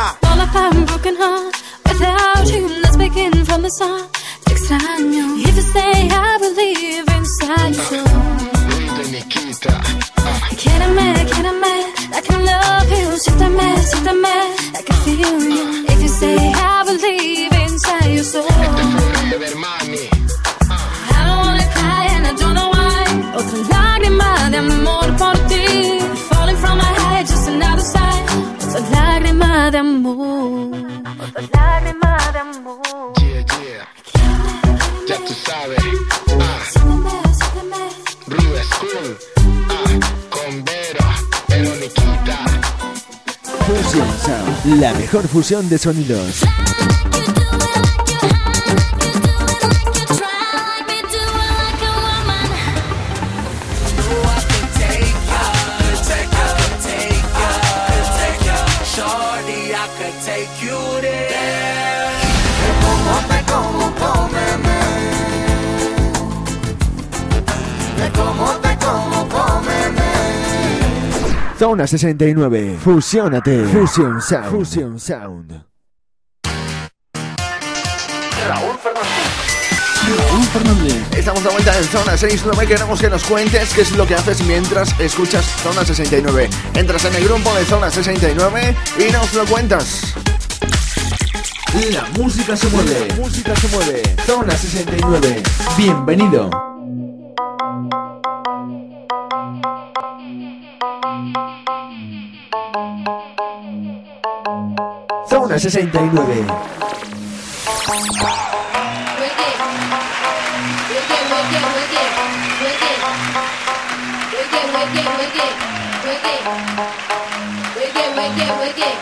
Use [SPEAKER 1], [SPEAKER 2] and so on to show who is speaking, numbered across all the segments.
[SPEAKER 1] start. Te extraño. If you stay, I live inside soul. Quédame, quédame, I love you. Siéntame, siéntame, I feel you. If you stay, I live inside your soul. Lágrima de amor. Otra lágrima de amor.
[SPEAKER 2] Yeah, yeah. Ya tú sabes. Ah,
[SPEAKER 1] Siéntame, siéntame.
[SPEAKER 2] Rude School. Ah, con Vero, Veroniquita.
[SPEAKER 3] Fusion Sound, la mejor fusión de sonidos. Zona 69, fusionate. Fusion Sound. Fusion Sound.
[SPEAKER 4] Raúl Fernández.
[SPEAKER 3] Estamos de vuelta en Zona 69. Queremos que nos cuentes qué es lo que haces mientras escuchas Zona 69. Entras en el grupo de Zona 69 y nos lo cuentas. La música se mueve. La música se mueve. Zona 69. Bienvenido. Zona 69.
[SPEAKER 5] Wicked, wicked, wicked, wicked, wicked, wicked, wicked, wicked,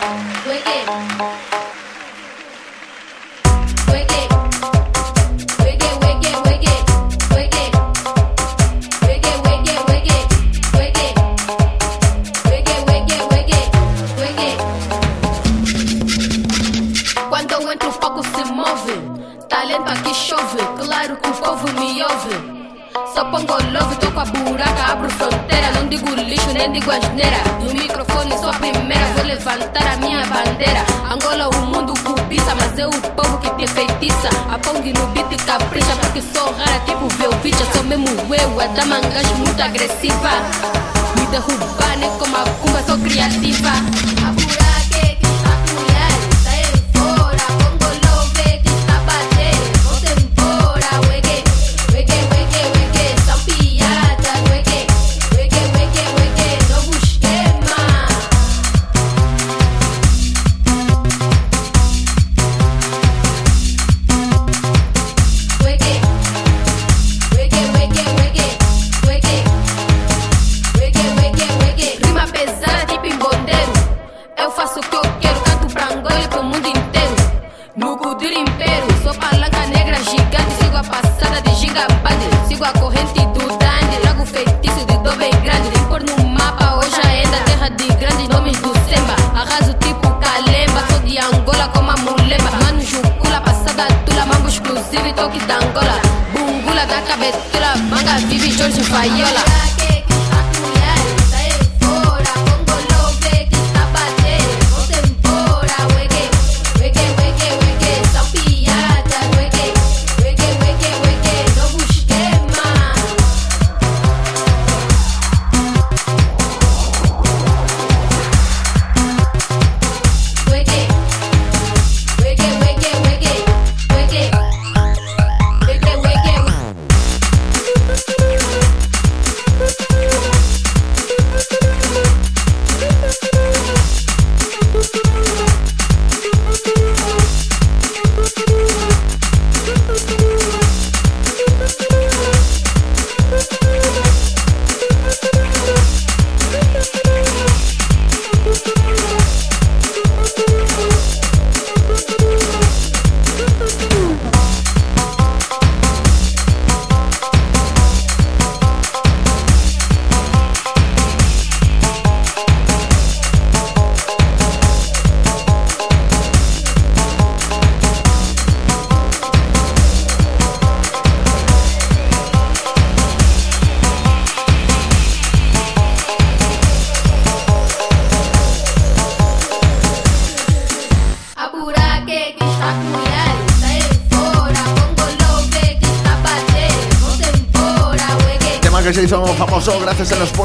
[SPEAKER 5] wicked. Ouve. Só pongo love, tô com a buraca, abro fronteira. Não digo lixo, nem digo asneira. No microfone sou a primeira, vou levantar a minha bandeira. Angola, o mundo cobiça, mas é o povo que te feitiça. A Pong no beat capricha, porque sou rara, tipo Velvicha. Sou mesmo eu, a dama gajo muito agressiva. Me derrubar, nem como a cumba, sou criativa. A buraca Angola. Bungula da cabetura, manga vive Jorge Faiola.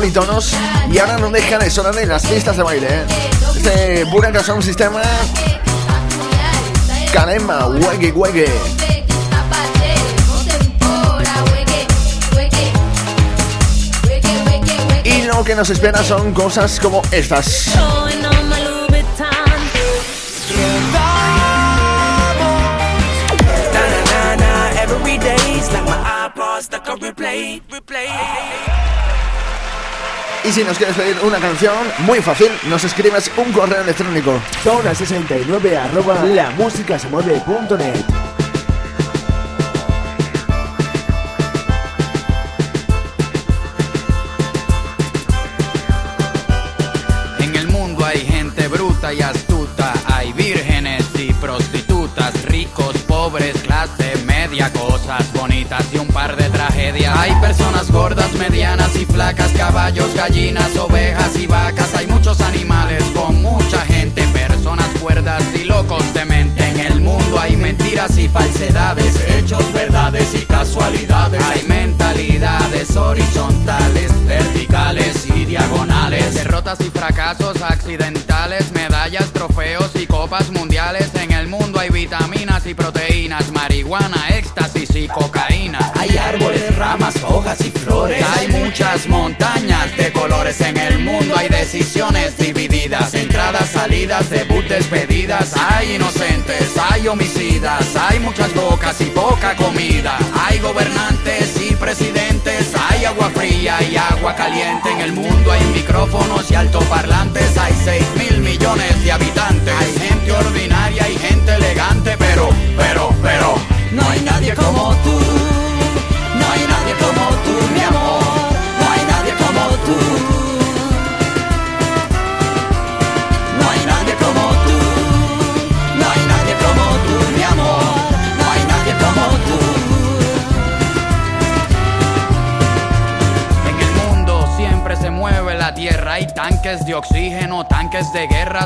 [SPEAKER 3] Y ahora no deja de sonar en las pistas de baile. ¿eh? Este Buraca Sound Sistema, Kalema, Wege Wege. Y lo que nos espera son cosas como estas. Y si nos quieres pedir una canción, muy fácil, nos escribes un correo electrónico.
[SPEAKER 4] Zona69 arroba la música se mueve punto net.
[SPEAKER 6] En el mundo hay gente bruta y astuta, hay vírgenes y prostitutas, ricos, pobres, clase media, cosas bonitas y un par de tragedias. Hay personas gordas, medianas y flacas, caballos, gallinas, ovejas y vacas. Hay muchos animales con mucha gente, personas cuerdas y locos de mente. En el mundo hay mentiras y falsedades, hechos, verdades y casualidades. Hay mentalidades horizontales, verticales y diagonales. Derrotas y fracasos accidentales, medallas, trofeos mundiales. En el mundo hay vitaminas y proteínas, marihuana, éxtasis y cocaína. Hay árboles, ramas, hojas y flores. Hay muchas montañas de colores en el mundo. Hay decisiones divididas, entradas, salidas, debut, despedidas. Hay inocentes, hay homicidas. Hay muchas bocas y poca comida. Hay gobernantes y presidentes. Hay agua fría y agua caliente. En el mundo hay micrófonos y altoparlantes. Hay 6 mil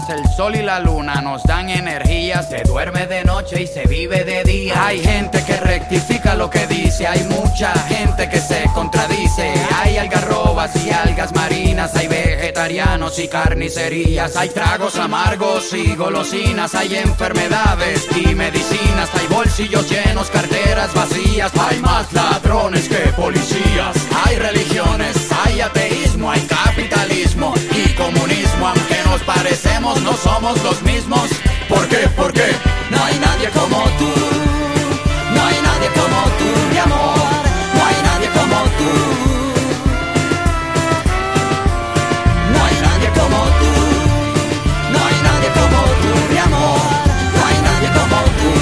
[SPEAKER 6] El sol y la luna nos dan energía. Se duerme de noche y se vive de día. Hay gente que rectifica lo que dice. Hay mucha gente que se contradice. Hay algarrobas y algas marinas. Hay vegetarianos y carnicerías. Hay tragos amargos y golosinas. Hay enfermedades y medicinas. Hay bolsillos llenos, carteras vacías. Hay más ladrones que policías. Hay religiones, hay ateísmo, hay capitalismo parecemos, no somos los mismos. ¿Por qué? ¿Por qué? No hay nadie como tú. No hay nadie como tú, mi amor. No hay nadie como tú. No hay nadie como tú. No hay nadie como tú, mi amor. No hay nadie como tú.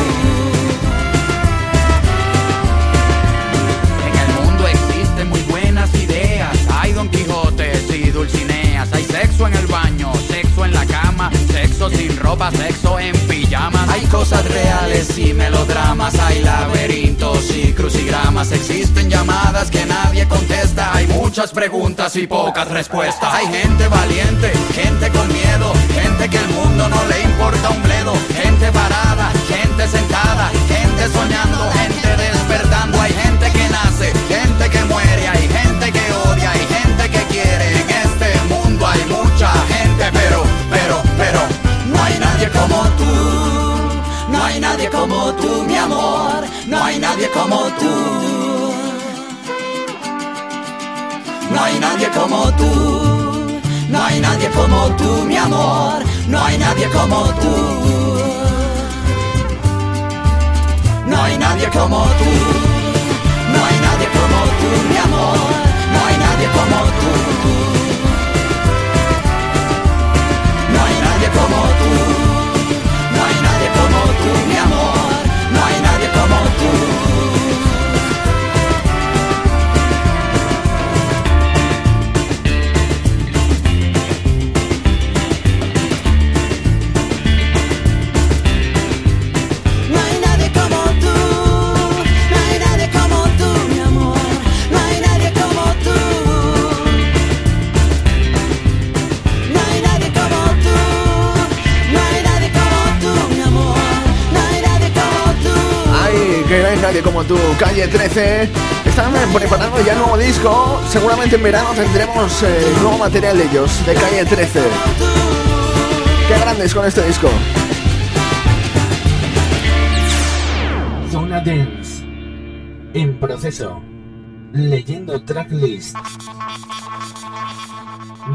[SPEAKER 6] En el mundo existen muy buenas ideas. Hay Don Quijotes y Dulcineas. Hay sexo en el baño, sexo sin ropa, sexo en pijama. llamas. Hay cosas reales y melodramas, hay laberintos y crucigramas. Existen llamadas que nadie contesta, hay muchas preguntas y pocas respuestas. Hay gente valiente, gente con miedo, nadie como tú. No hay nadie como tú. No hay nadie como tú, mi amor. No hay nadie como tú.
[SPEAKER 3] Calle 13. Están preparando ya nuevo disco. Seguramente en verano tendremos eh, nuevo material de ellos, de calle 13. Qué grandes con este disco.
[SPEAKER 4] Zona Dance. En proceso. Leyendo tracklist.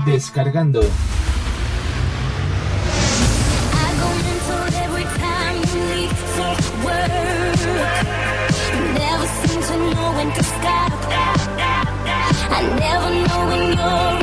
[SPEAKER 4] Descargando.
[SPEAKER 1] I never know when you'll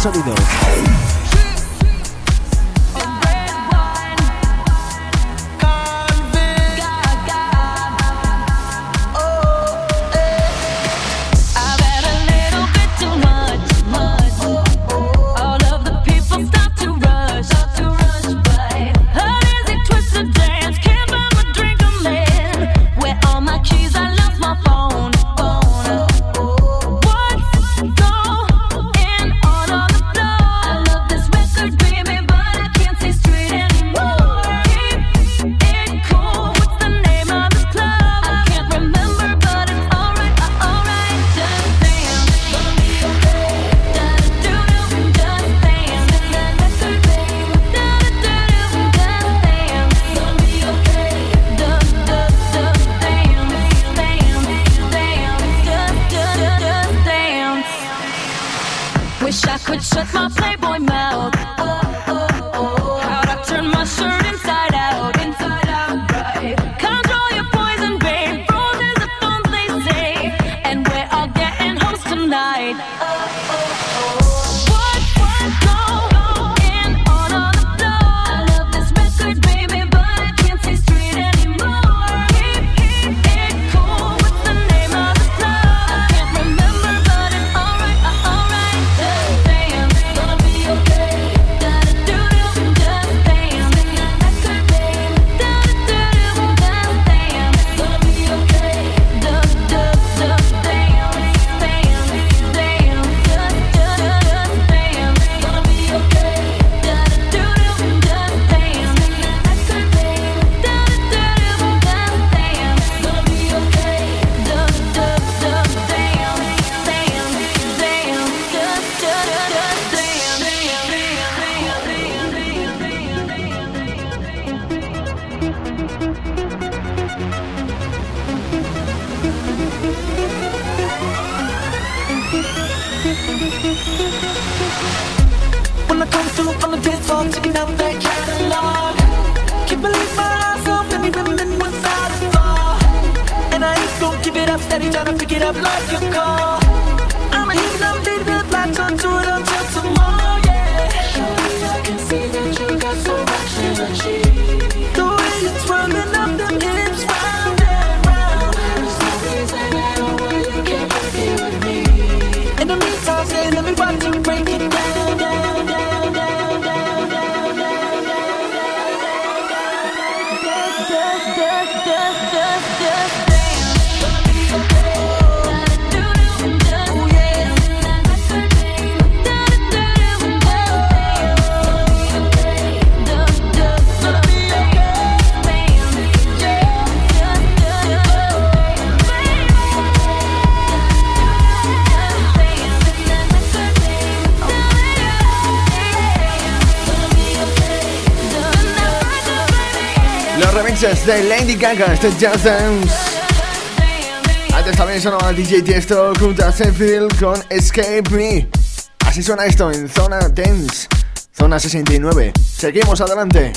[SPEAKER 1] sonido. could shut my
[SPEAKER 4] playboy mouth. Mejor fusión de sonidos.
[SPEAKER 3] de Lady Gaga, este Just Dance. Antes también sonaba DJ Tiesto junto a Senfield con Escape Me. Así suena esto en Zona Dance, Zona 69. Seguimos adelante.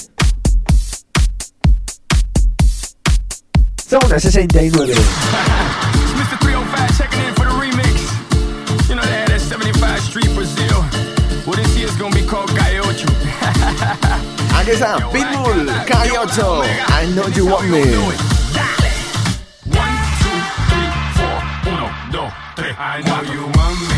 [SPEAKER 4] Zona 69.
[SPEAKER 3] Aquí está Pitbull, K8, I know you want me.
[SPEAKER 7] I know you want me.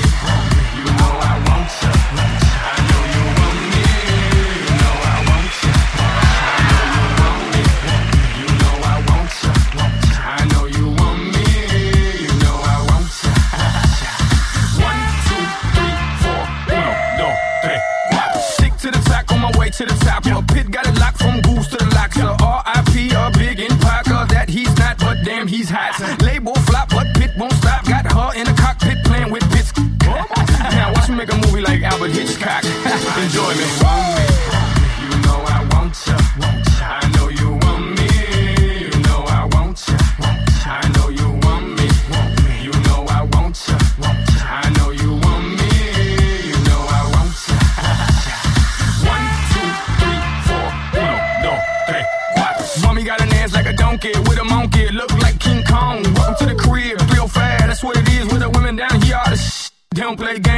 [SPEAKER 7] can make a movie like Albert Hitchcock. Enjoy me. You know I want ya. I know you want me. You know I want ya. I know you want me. You know I want ya. I know you want me. You know I want ya. One, two, three, four. Uno, dos, tres, cuatro. Mommy got an ass like a donkey with a monkey. Look like King Kong. Welcome to the crib. Real fast. That's what it is with the women down here. They don't play games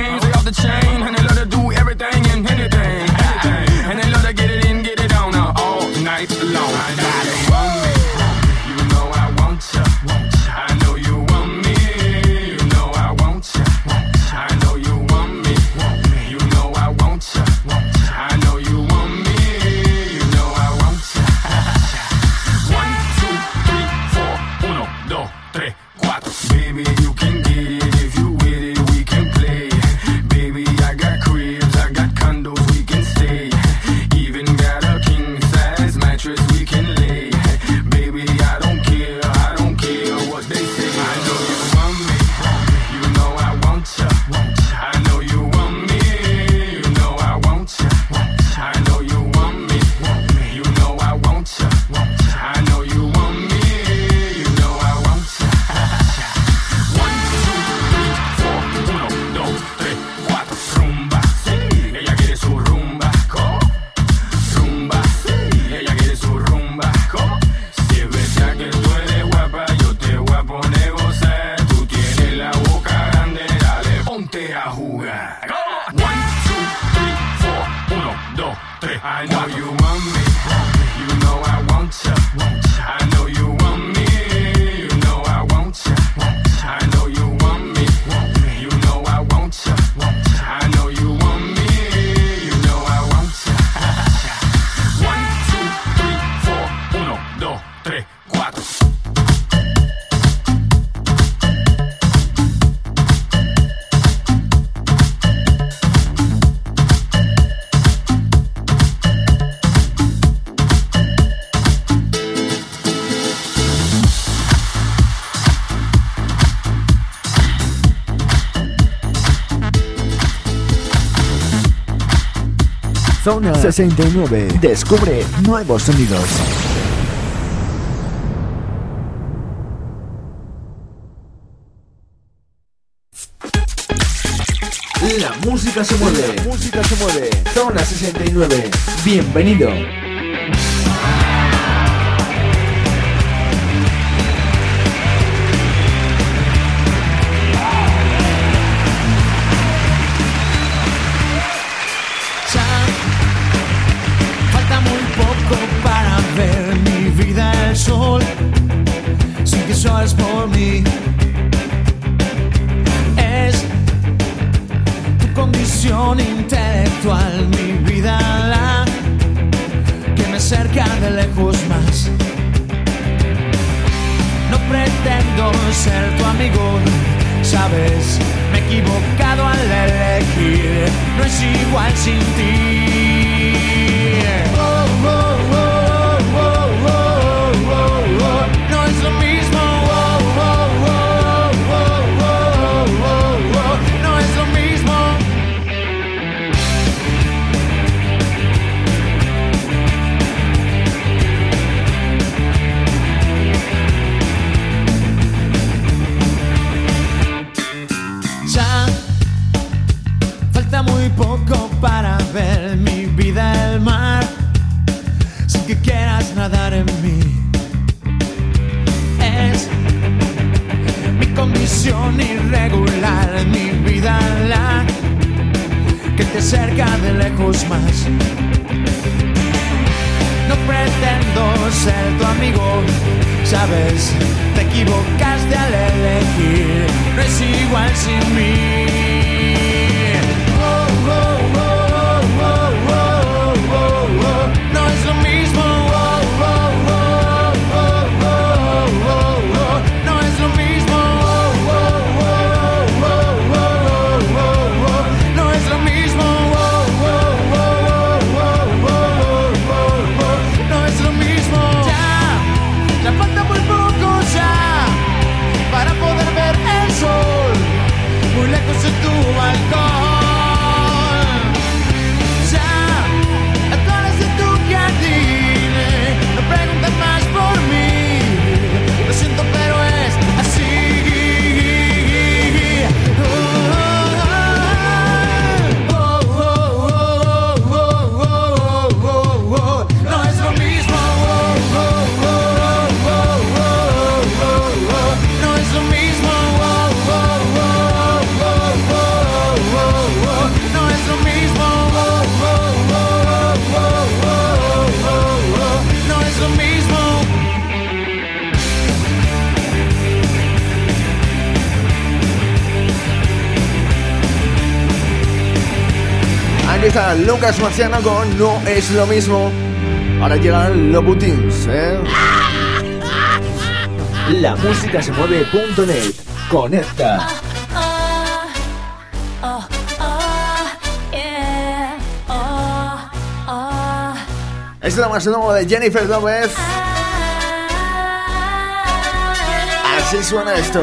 [SPEAKER 7] One, two, three, four. Uno, dos, tres. I know you want me. You know I want you. I
[SPEAKER 4] Zona 69. Descubre nuevos sonidos. La música se mueve. La música se mueve. Zona 69. Bienvenido.
[SPEAKER 8] sonrisas por mí. Es tu condición intelectual, mi vida la que me acerca de lejos más. No pretendo ser tu amigo, sabes, me he equivocado al elegir, no es igual sin ti. situación irregular en mi vida la que te cerca de lejos más. No pretendo ser tu amigo, sabes, te equivocaste al elegir, no es igual sin mí.
[SPEAKER 3] Lucas Marciano con No es lo mismo. Ahora llegan los Butins, ¿eh?
[SPEAKER 9] La música se mueve.net. Conecta.
[SPEAKER 3] Este es lo más nuevo de Jennifer López. Así suena esto.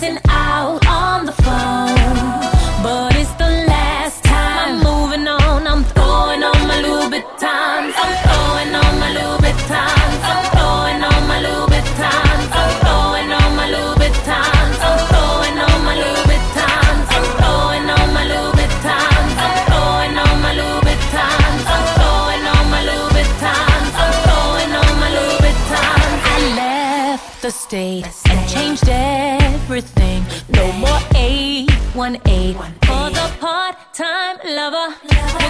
[SPEAKER 4] Me stressing out on the phone, but it's the last time. I'm moving on. I'm throwing on my Louboutins. lover. lover.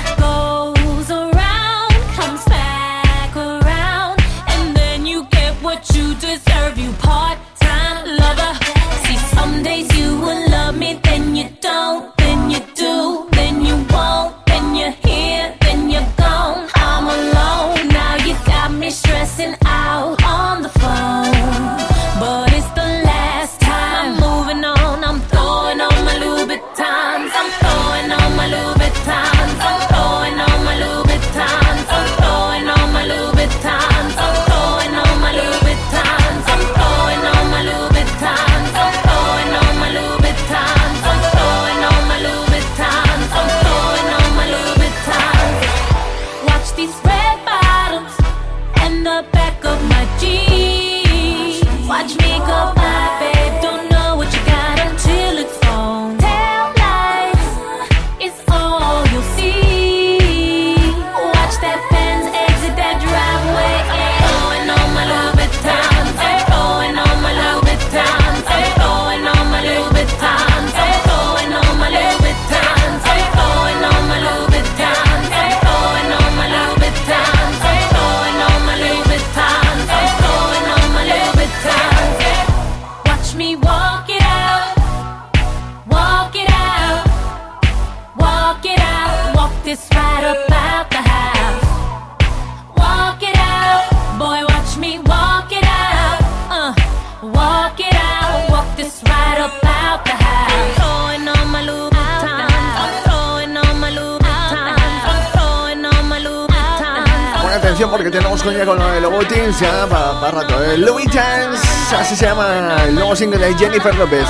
[SPEAKER 3] Nuevo single de Jennifer López.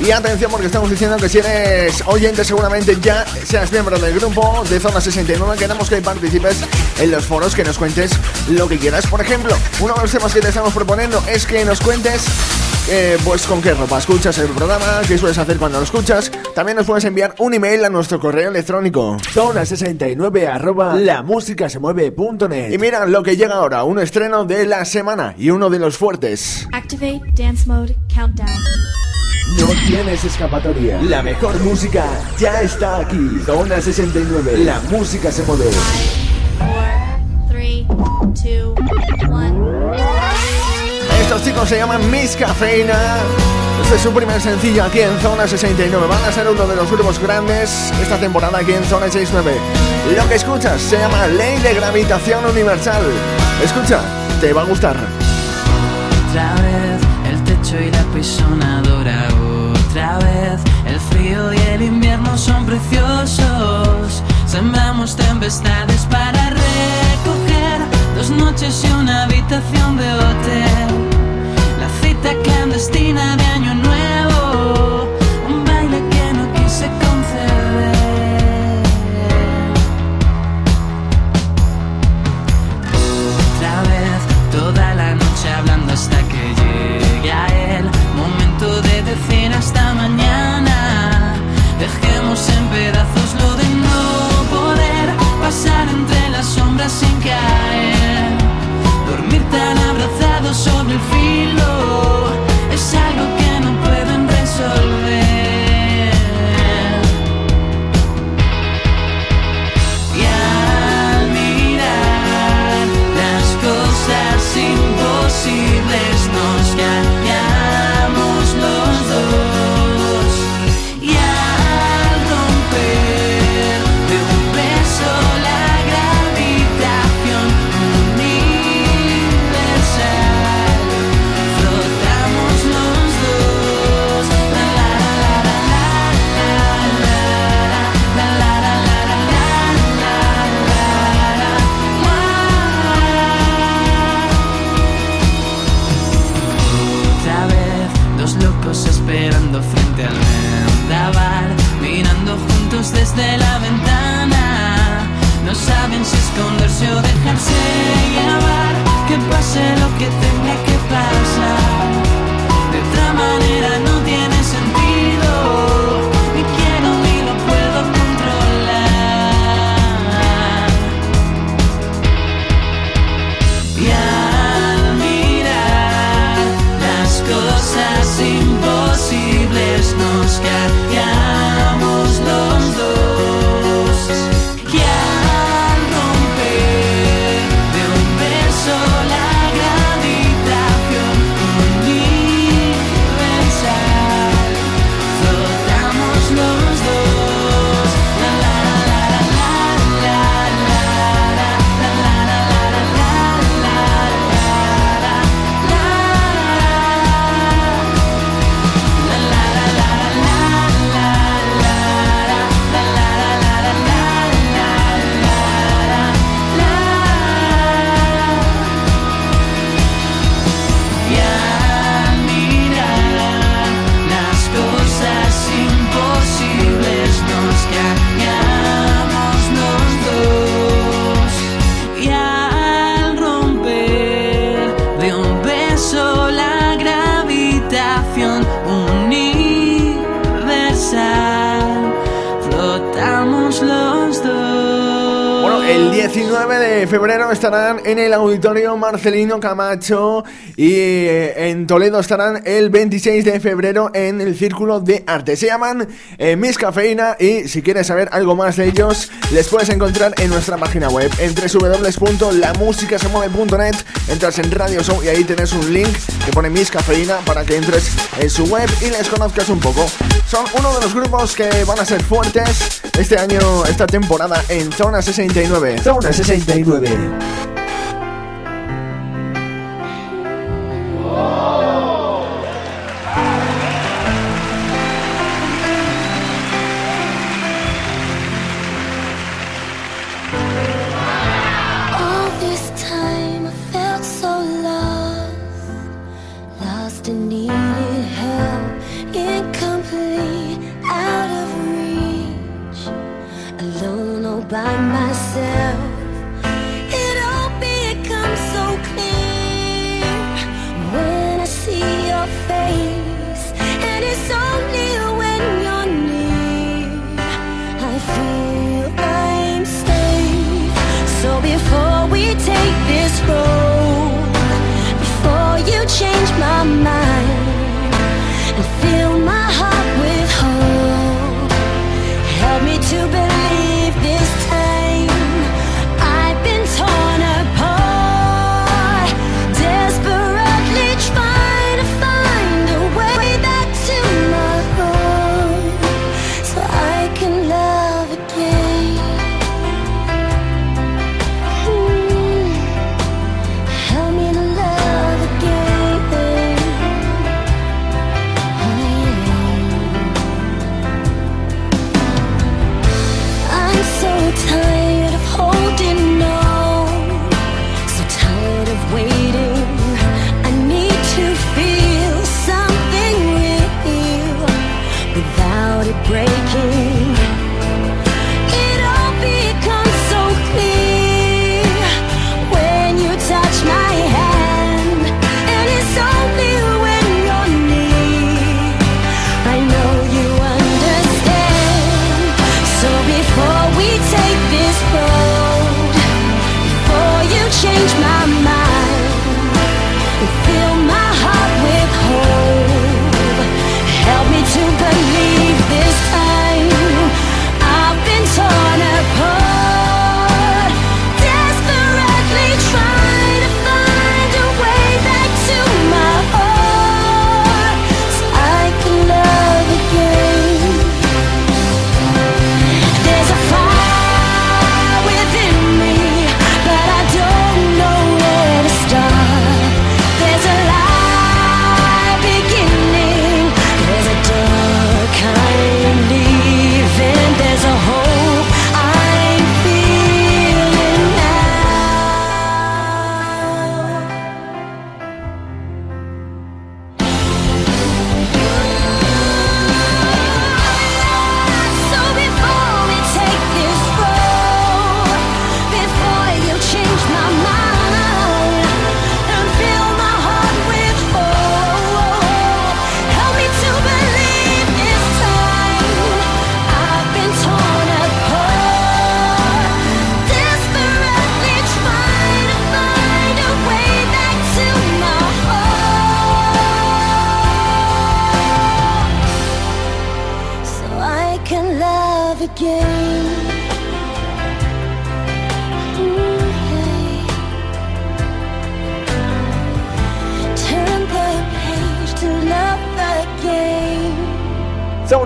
[SPEAKER 3] Y atención porque estamos diciendo que si eres oyente seguramente ya seas miembro del grupo de Zona 69. Queremos que participes en los foros, que nos cuentes lo que quieras. Por ejemplo, uno de los temas que te estamos proponiendo es que nos cuentes eh, pues con qué ropa escuchas el programa, qué sueles hacer cuando lo escuchas. También nos puedes enviar un email a nuestro correo electrónico.
[SPEAKER 9] Zona69 arroba lamusicasemueve.net.
[SPEAKER 3] Y mira lo que llega ahora, un estreno de la semana y uno de los fuertes.
[SPEAKER 10] Activate dance mode countdown.
[SPEAKER 9] No tienes escapatoria. La mejor música ya está aquí. Zona 69. La música se mueve.
[SPEAKER 3] Estos chicos se llaman Miss Cafeína. Este es su primer sencillo aquí en Zona 69. Van a ser uno de los grupos grandes esta temporada aquí en Zona 69. Lo que escuchas se llama Ley de Gravitación Universal. Escucha, te va a gustar.
[SPEAKER 11] Otra vez el techo y la pisonadora. Otra vez el frío y el invierno son preciosos. Sembramos tempestades para recoger dos noches y una habitación de hotel. Cita clandestina de año nuevo, un baile que no quise conceder. Otra vez, toda la noche hablando hasta que llegue a él. Momento de decir hasta mañana. Dejemos en pedazos lo de no poder pasar entre las sombras sin caer. Dormir tan abrazado sobre el filo oh. Desde la ventana. No saben si esconderse o dejarse llevar, que pase lo que tenga que pasar. De otra manera no tiene sentido, 9 de
[SPEAKER 3] febrero estarán en el auditorio Marcelino Camacho y eh, en Toledo estarán el 26 de febrero en el Círculo de Arte. Se llaman eh, Miss Cafeína y si quieres saber algo más de ellos, les puedes encontrar en nuestra página web en www.lamusicasemueve.net. Entras en Radio Show y ahí tenés un link que pone Miss Cafeína para que entres en su web y les conozcas un poco. Son uno de los grupos que van a ser fuertes este año, esta temporada en Zona 69.
[SPEAKER 4] Zona 69. 69.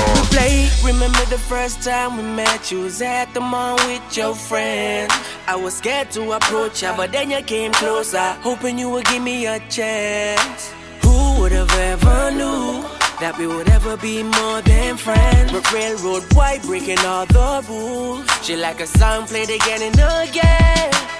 [SPEAKER 12] replay. Remember the first time we met? You was at the mall with your friend. I was scared to approach ya, but then you came closer, hoping you would give me a chance. Who would have ever knew that we would ever be more than friends? But railroad white breaking all the rules. She like a song played again and again.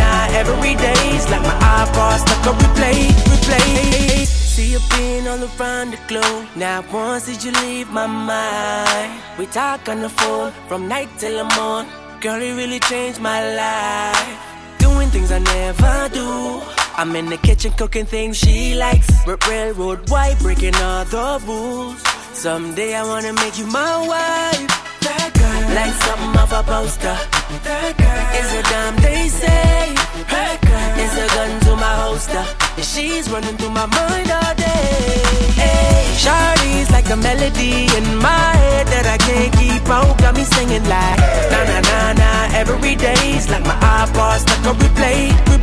[SPEAKER 12] every day's like my iPod stuck on replay, replay. See you being all around the globe. Now once did you leave my mind? We talk on the phone from night till the morn. Girl, it really changed my life. Doing things I never do. I'm in the kitchen cooking things she likes. Railroad white, breaking all the rules. Someday I wanna make you my wife. Like something off a poster. That girl is a dime they say. That girl is a gun to my holster. She's running through my mind all day. Hey, Shawty's like a melody in my head that I can't keep out. Got me singing like na na na na every day's like my iPod stuck on replay, replay.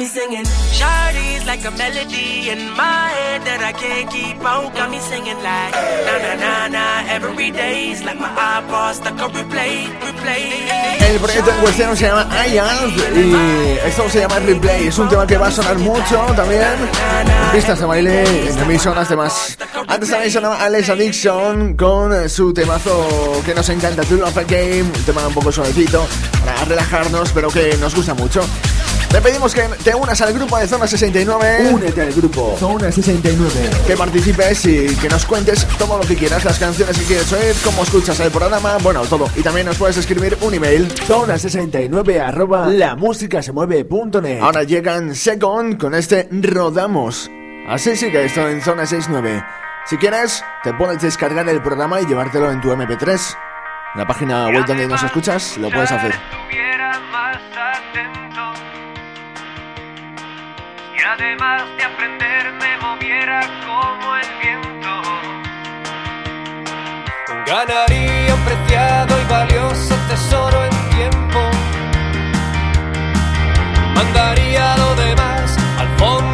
[SPEAKER 12] Me singing. Shawty's like a melody in my head that I can't keep out. Got me singing like na na na na every day's like my iPod stuck on replay, replay.
[SPEAKER 3] El proyecto en cuestión se llama IAS y esto se llama Replay. Es un tema que va a sonar mucho también pistas de baile, en emisoras demás. Antes también sonaba Alex Addiction con su temazo que nos encanta, To Love a Game, un tema un poco suavecito para relajarnos, pero que nos gusta mucho. Te pedimos que te unas al grupo de Zona 69.
[SPEAKER 4] Únete al grupo Zona 69.
[SPEAKER 3] Que participes y que nos cuentes todo lo que quieras, las canciones que quieres oír, cómo escuchas el programa, bueno, todo. Y también nos puedes escribir un email.
[SPEAKER 4] Zona69 arroba la música se mueve.net.
[SPEAKER 3] Ahora llegan Second con este Rodamos. Así sigue esto en Zona 69. Si quieres, te puedes descargar el programa y llevártelo en tu MP3. En la página web donde nos escuchas, lo puedes hacer.
[SPEAKER 13] Y además de aprender me moviera como el viento. Ganaría un preciado y valioso tesoro en tiempo. Mandaría lo demás al fondo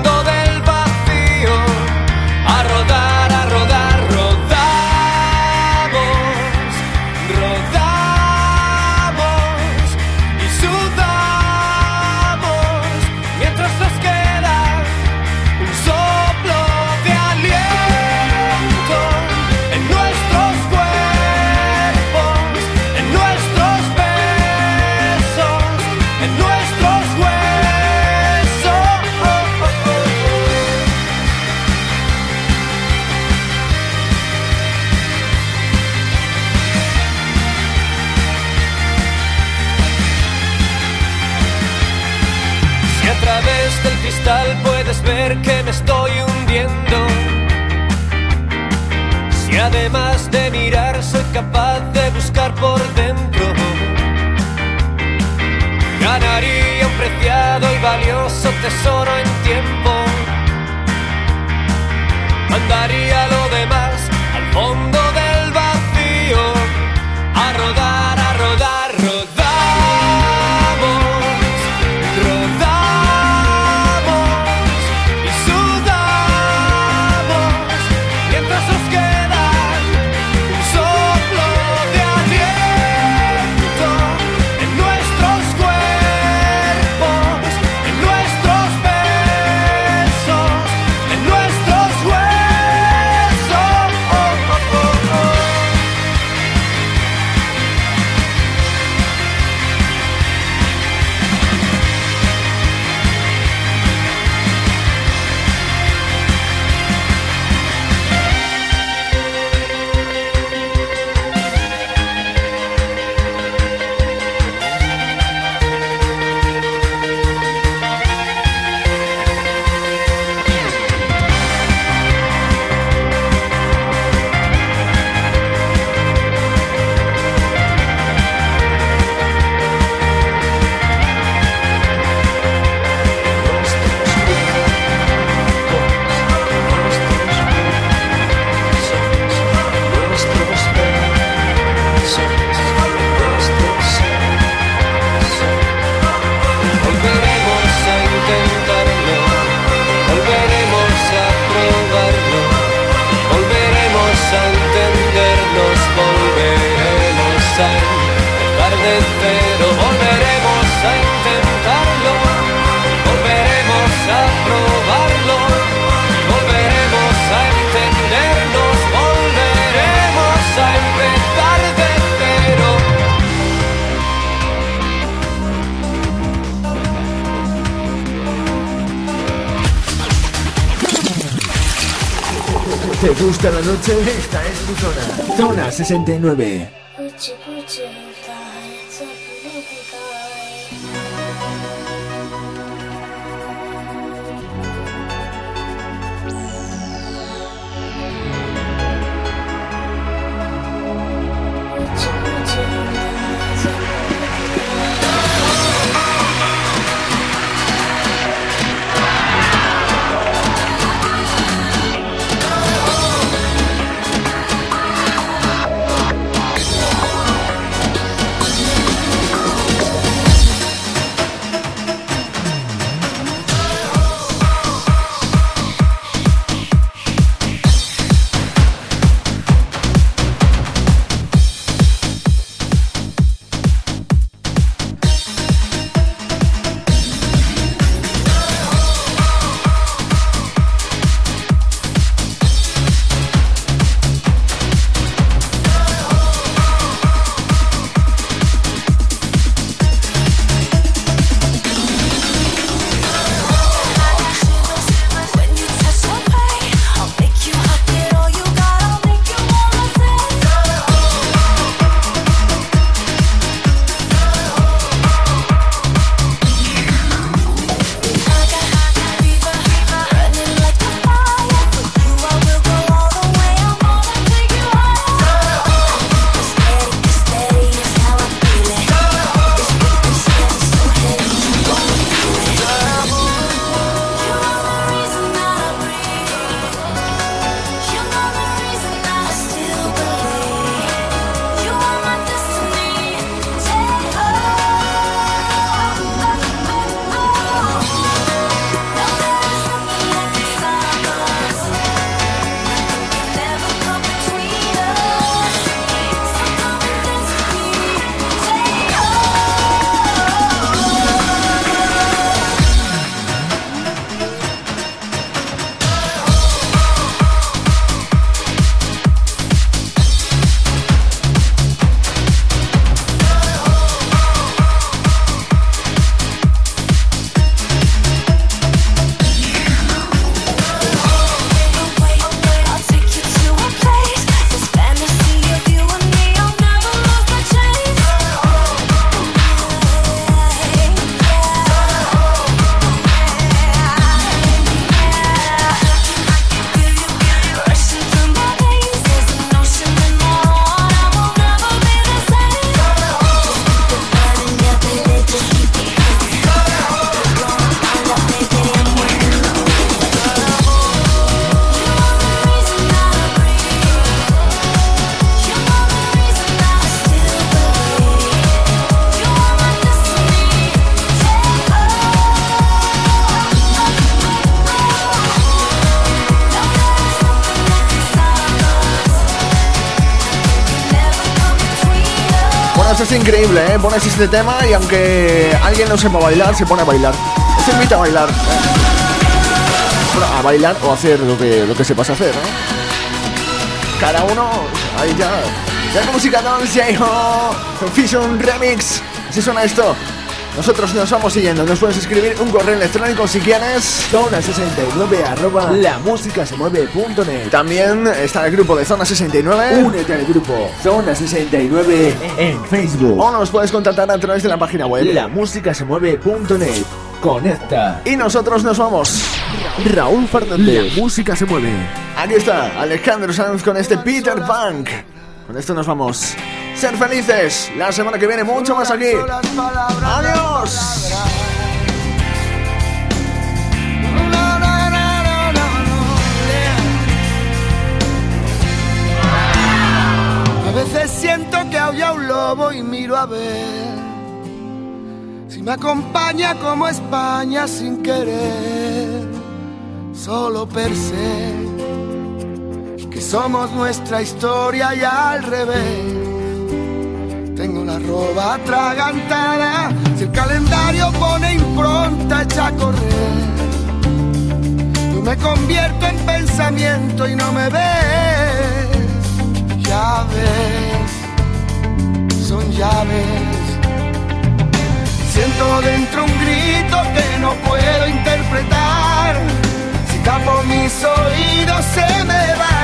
[SPEAKER 13] además de mirar soy capaz de buscar por dentro. Ganaría un preciado y valioso tesoro en tiempo. Mandaría lo demás al fondo empezar de cero, volveremos a intentarlo, volveremos a probarlo, volveremos a entendernos, volveremos a empezar de cero.
[SPEAKER 4] ¿Te gusta la noche? Esta es tu zona. Zona 69.
[SPEAKER 3] Es increíble, ¿eh? Pones este tema y aunque alguien no sepa bailar, se pone a bailar. Se invita a bailar. Bueno, a bailar o hacer lo que, lo que sepas hacer, ¿no? Cada uno, ahí ya. Ya música dance, hijo. Confusion Remix. Así suena esto. Nosotros nos vamos siguiendo. Nos puedes escribir un correo electrónico si quieres.
[SPEAKER 4] Zona69 arroba la música se mueve.net.
[SPEAKER 3] También está el grupo de Zona 69.
[SPEAKER 4] Únete al grupo Zona 69 en Facebook.
[SPEAKER 3] O nos puedes contactar a través de la página web.
[SPEAKER 4] La música se mueve.net. Conecta.
[SPEAKER 3] Y nosotros nos vamos.
[SPEAKER 4] Raúl Fernández. La música se mueve.
[SPEAKER 3] Aquí está Alejandro Sanz con este Peter Punk. Con esto nos vamos. Ser felices. La semana que viene mucho más aquí. Adiós.
[SPEAKER 14] A veces siento que aulla un lobo y miro a ver si me acompaña como España sin querer, solo per se que somos nuestra historia y al revés. Tengo la roba atragantada, si el calendario pone impronta echa a correr. Yo me convierto en pensamiento y no me ves, ya ves, son llaves. Siento dentro un grito que no puedo interpretar. Si tapo mis oídos se me va.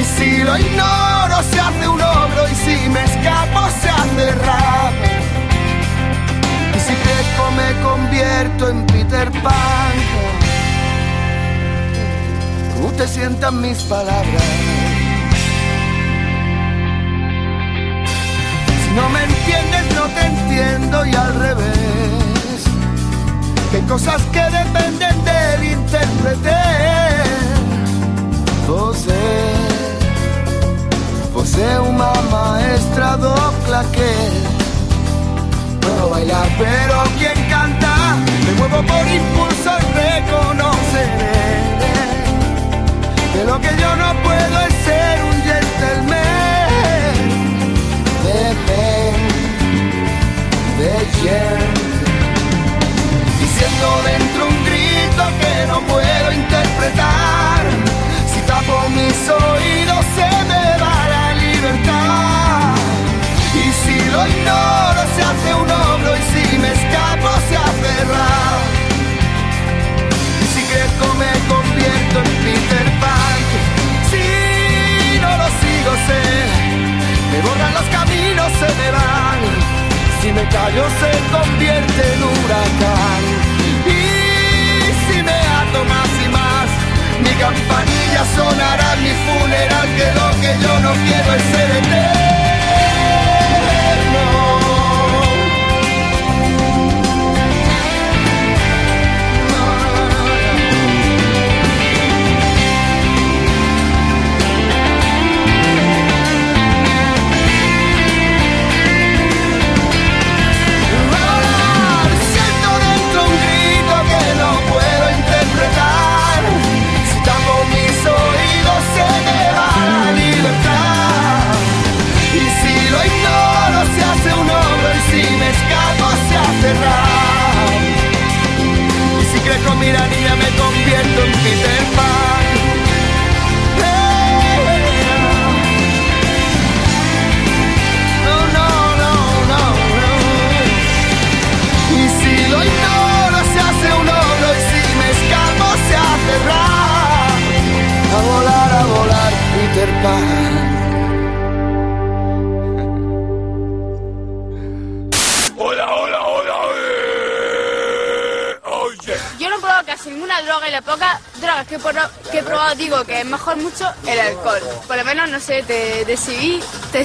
[SPEAKER 14] Y si lo ignoro se hace un ogro y si me escapo se hace rap. Y si crezco me convierto en Peter Pan. ¿Cómo te sientan mis palabras? Si no me entiendes no te entiendo y al revés. Que hay cosas que dependen del intérprete. José. Você uma maestra do claqué. Puedo bailar, pero quien canta, me muevo por impulso y reconoceré. Que lo que yo no puedo es ser un gentleman. De men, de gent. Y siento dentro un grito que no puedo interpretar. Si tapo mis oídos se me Y si lo ignoro se hace un ogro y si me escapo se hace rap. Y si crezco me convierto en Peter Pan. Si no lo sigo sé, me borran los caminos, se me van. Si me callo se convierte en huracán. Y si me ato más y más, mi campanilla sonará mi funeral,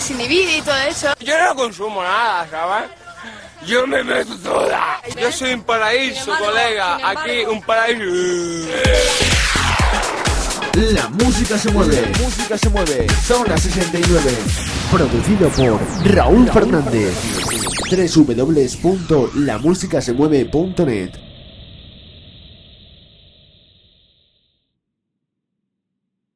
[SPEAKER 15] y todo eso.
[SPEAKER 16] Yo no consumo nada, ¿sabes? Yo me meto toda. Yo soy un paraíso, colega. Aquí un paraíso.
[SPEAKER 4] La música se mueve. La música se mueve. Zona 69. Producido por Raúl Fernández. www.lamusicasemueve.net